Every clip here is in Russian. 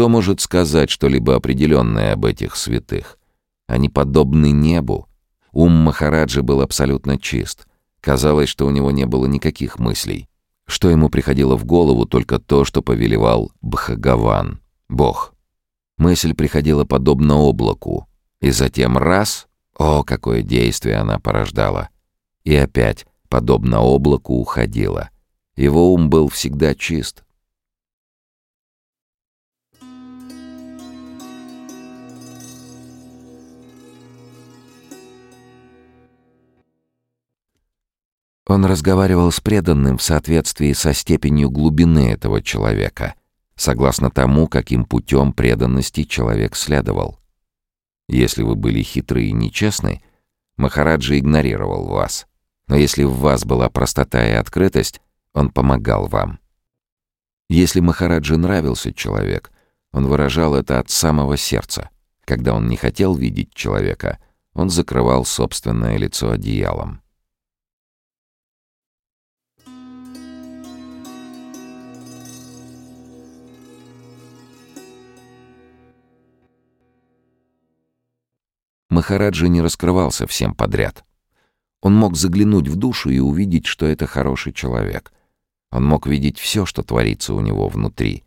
Кто может сказать что-либо определенное об этих святых? Они подобны небу. Ум Махараджи был абсолютно чист. Казалось, что у него не было никаких мыслей. Что ему приходило в голову только то, что повелевал Бхагаван, Бог. Мысль приходила подобно облаку, и затем раз — о, какое действие она порождала! И опять, подобно облаку, уходила. Его ум был всегда чист. Он разговаривал с преданным в соответствии со степенью глубины этого человека, согласно тому, каким путем преданности человек следовал. Если вы были хитры и нечестны, Махараджа игнорировал вас. Но если в вас была простота и открытость, он помогал вам. Если Махараджи нравился человек, он выражал это от самого сердца. Когда он не хотел видеть человека, он закрывал собственное лицо одеялом. Махараджи не раскрывался всем подряд. Он мог заглянуть в душу и увидеть, что это хороший человек. Он мог видеть все, что творится у него внутри.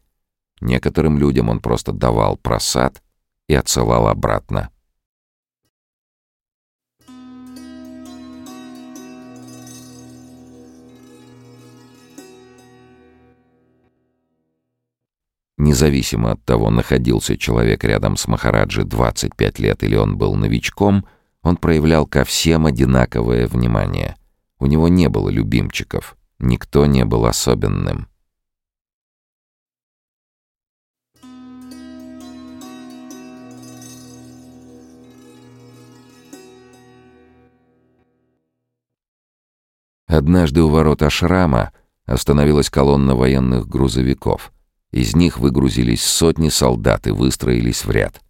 Некоторым людям он просто давал просад и отсылал обратно. Независимо от того, находился человек рядом с Махараджи 25 лет или он был новичком, он проявлял ко всем одинаковое внимание. У него не было любимчиков, никто не был особенным. Однажды у ворот Ашрама остановилась колонна военных грузовиков — из них выгрузились сотни солдат и выстроились в ряд.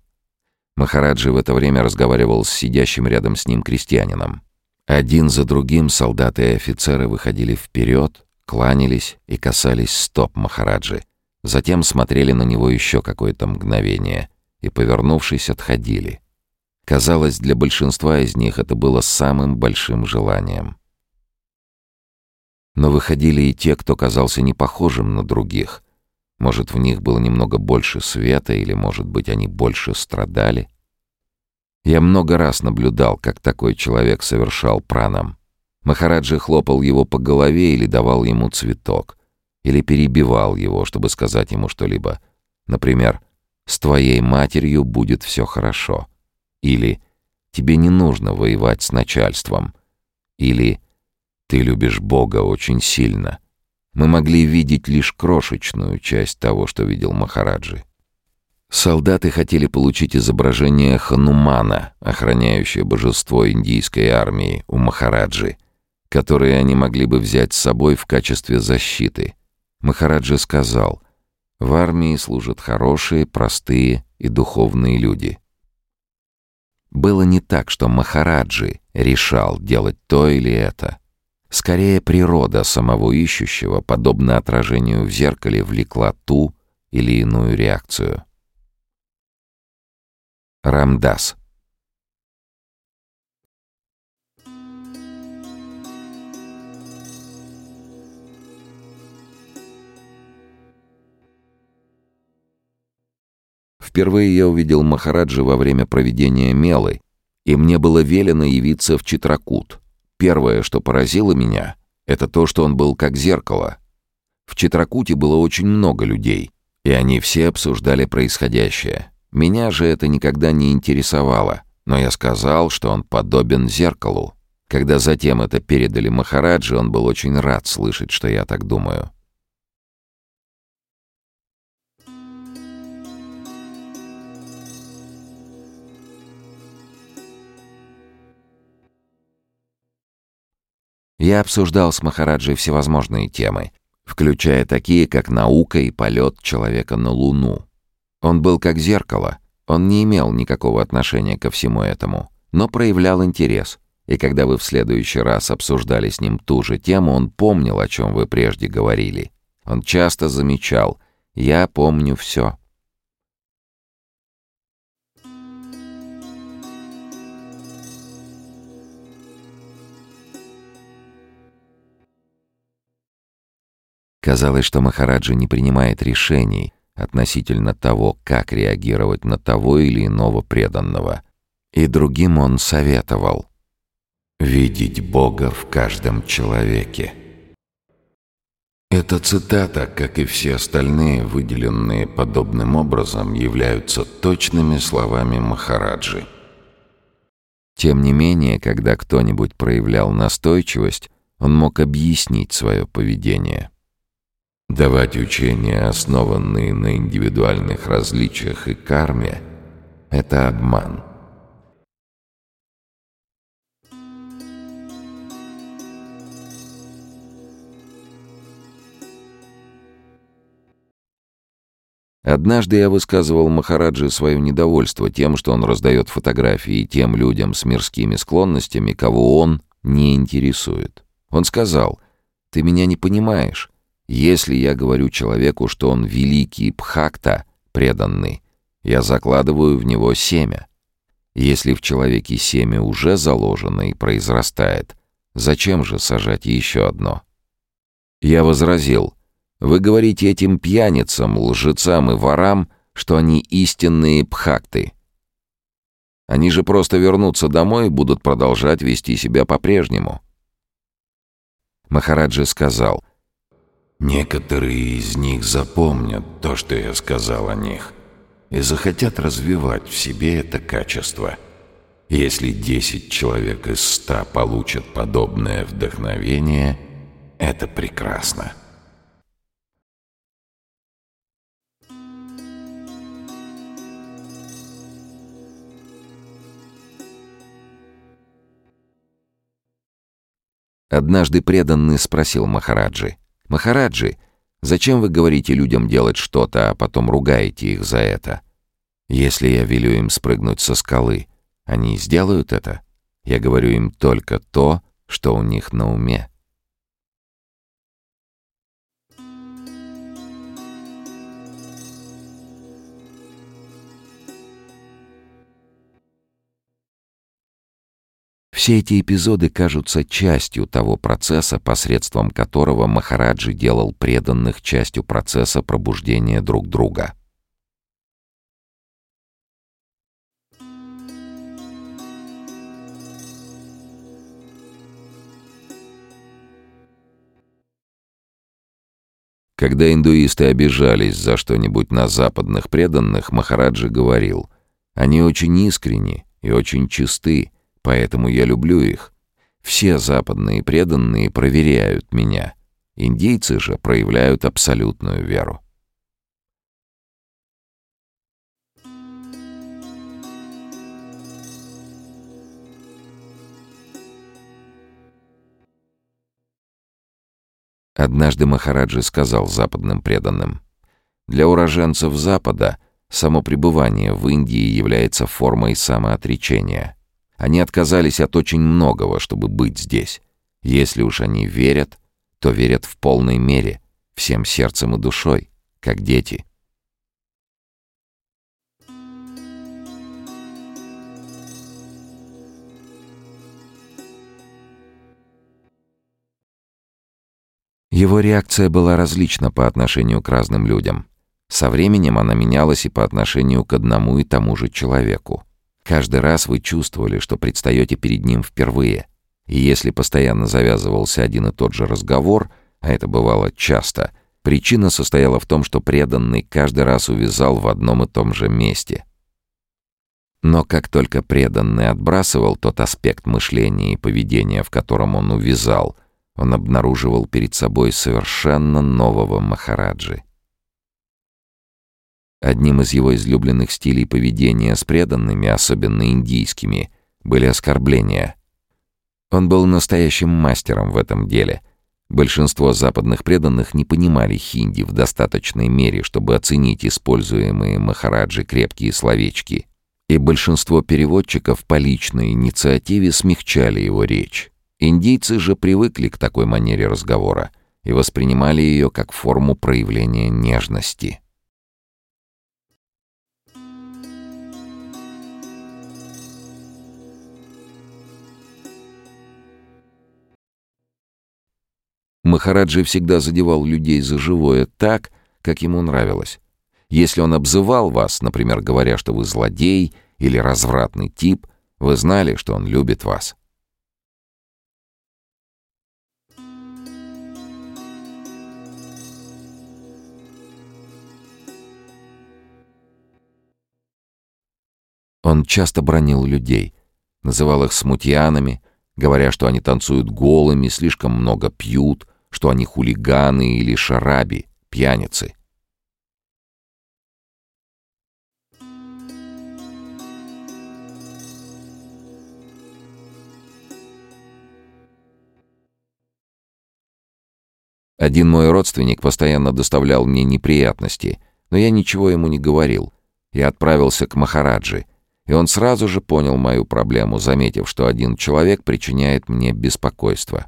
Махараджи в это время разговаривал с сидящим рядом с ним крестьянином. Один за другим солдаты и офицеры выходили вперед, кланялись и касались стоп Махараджи. Затем смотрели на него еще какое-то мгновение и, повернувшись, отходили. Казалось, для большинства из них это было самым большим желанием. Но выходили и те, кто казался не похожим на других, может, в них было немного больше света, или, может быть, они больше страдали? Я много раз наблюдал, как такой человек совершал пранам. Махараджи хлопал его по голове или давал ему цветок, или перебивал его, чтобы сказать ему что-либо. Например, «С твоей матерью будет все хорошо», или «Тебе не нужно воевать с начальством», или «Ты любишь Бога очень сильно», мы могли видеть лишь крошечную часть того, что видел Махараджи. Солдаты хотели получить изображение Ханумана, охраняющее божество индийской армии у Махараджи, которое они могли бы взять с собой в качестве защиты. Махараджи сказал, «В армии служат хорошие, простые и духовные люди». Было не так, что Махараджи решал делать то или это — Скорее, природа самого ищущего, подобно отражению в зеркале, влекла ту или иную реакцию. Рамдас Впервые я увидел Махараджи во время проведения Мелы, и мне было велено явиться в Читракут — Первое, что поразило меня, это то, что он был как зеркало. В Читракуте было очень много людей, и они все обсуждали происходящее. Меня же это никогда не интересовало, но я сказал, что он подобен зеркалу. Когда затем это передали Махараджи, он был очень рад слышать, что я так думаю. Я обсуждал с Махараджей всевозможные темы, включая такие, как наука и полет человека на Луну. Он был как зеркало, он не имел никакого отношения ко всему этому, но проявлял интерес. И когда вы в следующий раз обсуждали с ним ту же тему, он помнил, о чем вы прежде говорили. Он часто замечал «я помню все». Казалось, что Махараджа не принимает решений относительно того, как реагировать на того или иного преданного. И другим он советовал «Видеть Бога в каждом человеке». Эта цитата, как и все остальные, выделенные подобным образом, являются точными словами Махараджи. Тем не менее, когда кто-нибудь проявлял настойчивость, он мог объяснить свое поведение. Давать учения, основанные на индивидуальных различиях и карме, это обман. Однажды я высказывал Махараджи свое недовольство тем, что он раздает фотографии тем людям с мирскими склонностями, кого он не интересует. Он сказал, «Ты меня не понимаешь. Если я говорю человеку, что он великий Пхакта, преданный, я закладываю в него семя. Если в человеке семя уже заложено и произрастает, зачем же сажать еще одно?» Я возразил, «Вы говорите этим пьяницам, лжецам и ворам, что они истинные пхакты. Они же просто вернутся домой и будут продолжать вести себя по-прежнему». Махараджи сказал — Некоторые из них запомнят то, что я сказал о них, и захотят развивать в себе это качество. Если десять человек из ста получат подобное вдохновение, это прекрасно. Однажды преданный спросил Махараджи — «Махараджи, зачем вы говорите людям делать что-то, а потом ругаете их за это? Если я велю им спрыгнуть со скалы, они сделают это? Я говорю им только то, что у них на уме». Все эти эпизоды кажутся частью того процесса, посредством которого Махараджи делал преданных частью процесса пробуждения друг друга. Когда индуисты обижались за что-нибудь на западных преданных, Махараджи говорил, «Они очень искренни и очень чисты, Поэтому я люблю их. Все западные преданные проверяют меня. Индейцы же проявляют абсолютную веру. Однажды Махараджи сказал западным преданным, «Для уроженцев Запада само пребывание в Индии является формой самоотречения». Они отказались от очень многого, чтобы быть здесь. Если уж они верят, то верят в полной мере, всем сердцем и душой, как дети. Его реакция была различна по отношению к разным людям. Со временем она менялась и по отношению к одному и тому же человеку. Каждый раз вы чувствовали, что предстаете перед ним впервые. И если постоянно завязывался один и тот же разговор, а это бывало часто, причина состояла в том, что преданный каждый раз увязал в одном и том же месте. Но как только преданный отбрасывал тот аспект мышления и поведения, в котором он увязал, он обнаруживал перед собой совершенно нового Махараджи. Одним из его излюбленных стилей поведения с преданными, особенно индийскими, были оскорбления. Он был настоящим мастером в этом деле. Большинство западных преданных не понимали хинди в достаточной мере, чтобы оценить используемые Махараджи крепкие словечки. И большинство переводчиков по личной инициативе смягчали его речь. Индийцы же привыкли к такой манере разговора и воспринимали ее как форму проявления нежности. Махараджи всегда задевал людей за живое так, как ему нравилось. Если он обзывал вас, например, говоря, что вы злодей или развратный тип, вы знали, что он любит вас. Он часто бронил людей, называл их смутьянами, говоря, что они танцуют голыми, слишком много пьют, что они хулиганы или шараби, пьяницы. Один мой родственник постоянно доставлял мне неприятности, но я ничего ему не говорил. Я отправился к Махараджи, и он сразу же понял мою проблему, заметив, что один человек причиняет мне беспокойство.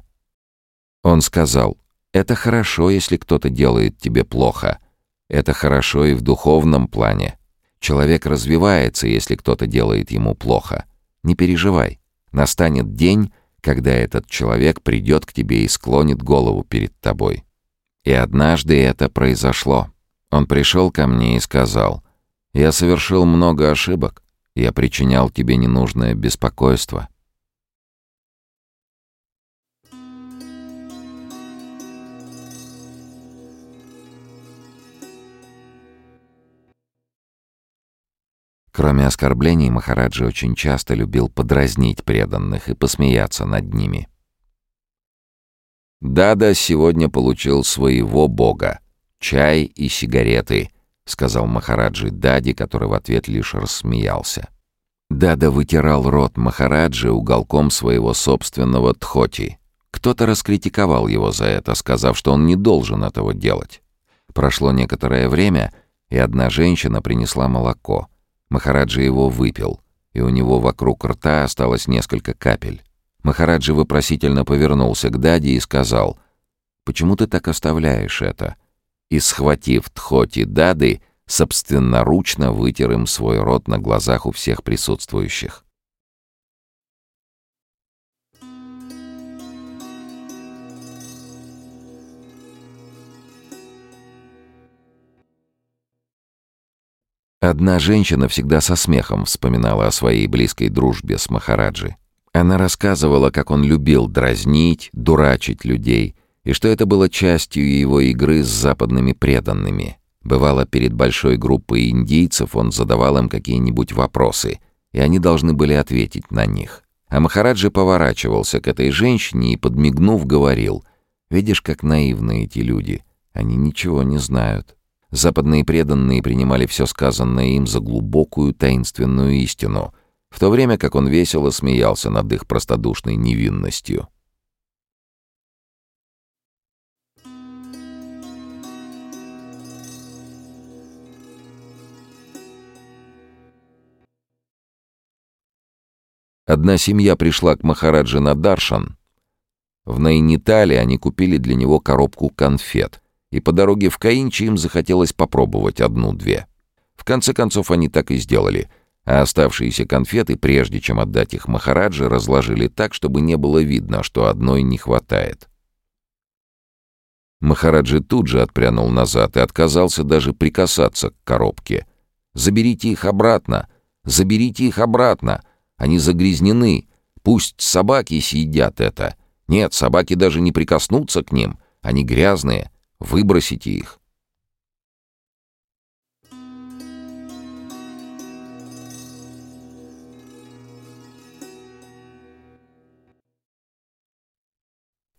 Он сказал, «Это хорошо, если кто-то делает тебе плохо. Это хорошо и в духовном плане. Человек развивается, если кто-то делает ему плохо. Не переживай. Настанет день, когда этот человек придет к тебе и склонит голову перед тобой. И однажды это произошло. Он пришел ко мне и сказал, «Я совершил много ошибок. Я причинял тебе ненужное беспокойство». Кроме оскорблений, Махараджи очень часто любил подразнить преданных и посмеяться над ними. «Дада сегодня получил своего бога. Чай и сигареты», — сказал Махараджи Дади, который в ответ лишь рассмеялся. Дада вытирал рот Махараджи уголком своего собственного тхоти. Кто-то раскритиковал его за это, сказав, что он не должен этого делать. Прошло некоторое время, и одна женщина принесла молоко. Махараджи его выпил, и у него вокруг рта осталось несколько капель. Махараджи вопросительно повернулся к Даде и сказал, «Почему ты так оставляешь это?» И, схватив Тхоти Дады, собственноручно вытер им свой рот на глазах у всех присутствующих. Одна женщина всегда со смехом вспоминала о своей близкой дружбе с Махараджи. Она рассказывала, как он любил дразнить, дурачить людей, и что это было частью его игры с западными преданными. Бывало, перед большой группой индийцев он задавал им какие-нибудь вопросы, и они должны были ответить на них. А Махараджи поворачивался к этой женщине и, подмигнув, говорил, «Видишь, как наивны эти люди. Они ничего не знают». Западные преданные принимали все сказанное им за глубокую таинственную истину — в то время как он весело смеялся над их простодушной невинностью. Одна семья пришла к Махараджи на Даршан. В Найнитале они купили для него коробку конфет, и по дороге в Каинчи им захотелось попробовать одну-две. В конце концов они так и сделали — а оставшиеся конфеты, прежде чем отдать их Махараджи, разложили так, чтобы не было видно, что одной не хватает. Махараджи тут же отпрянул назад и отказался даже прикасаться к коробке. «Заберите их обратно! Заберите их обратно! Они загрязнены! Пусть собаки съедят это! Нет, собаки даже не прикоснутся к ним! Они грязные! Выбросите их!»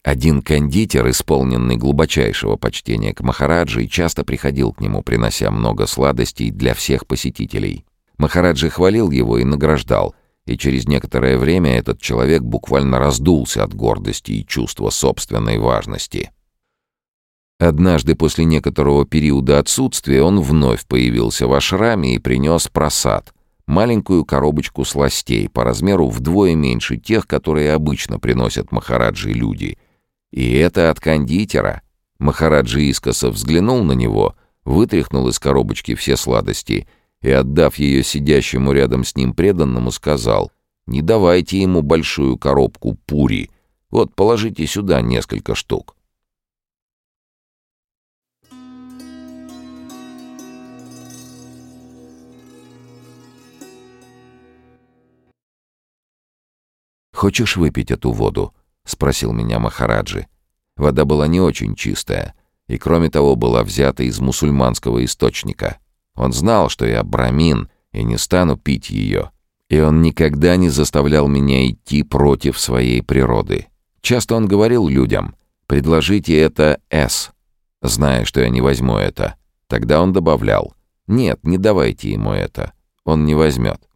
Один кондитер, исполненный глубочайшего почтения к Махараджи, часто приходил к нему, принося много сладостей для всех посетителей. Махараджи хвалил его и награждал, и через некоторое время этот человек буквально раздулся от гордости и чувства собственной важности. Однажды после некоторого периода отсутствия он вновь появился в ашраме и принес просад, маленькую коробочку сластей по размеру вдвое меньше тех, которые обычно приносят Махараджи люди — и это от кондитера. Махараджи искоса взглянул на него, вытряхнул из коробочки все сладости и, отдав ее сидящему рядом с ним преданному, сказал, «Не давайте ему большую коробку пури. Вот, положите сюда несколько штук». «Хочешь выпить эту воду?» — спросил меня Махараджи. Вода была не очень чистая, и кроме того была взята из мусульманского источника. Он знал, что я брамин и не стану пить ее. И он никогда не заставлял меня идти против своей природы. Часто он говорил людям «предложите это «С», зная, что я не возьму это. Тогда он добавлял «нет, не давайте ему это, он не возьмет».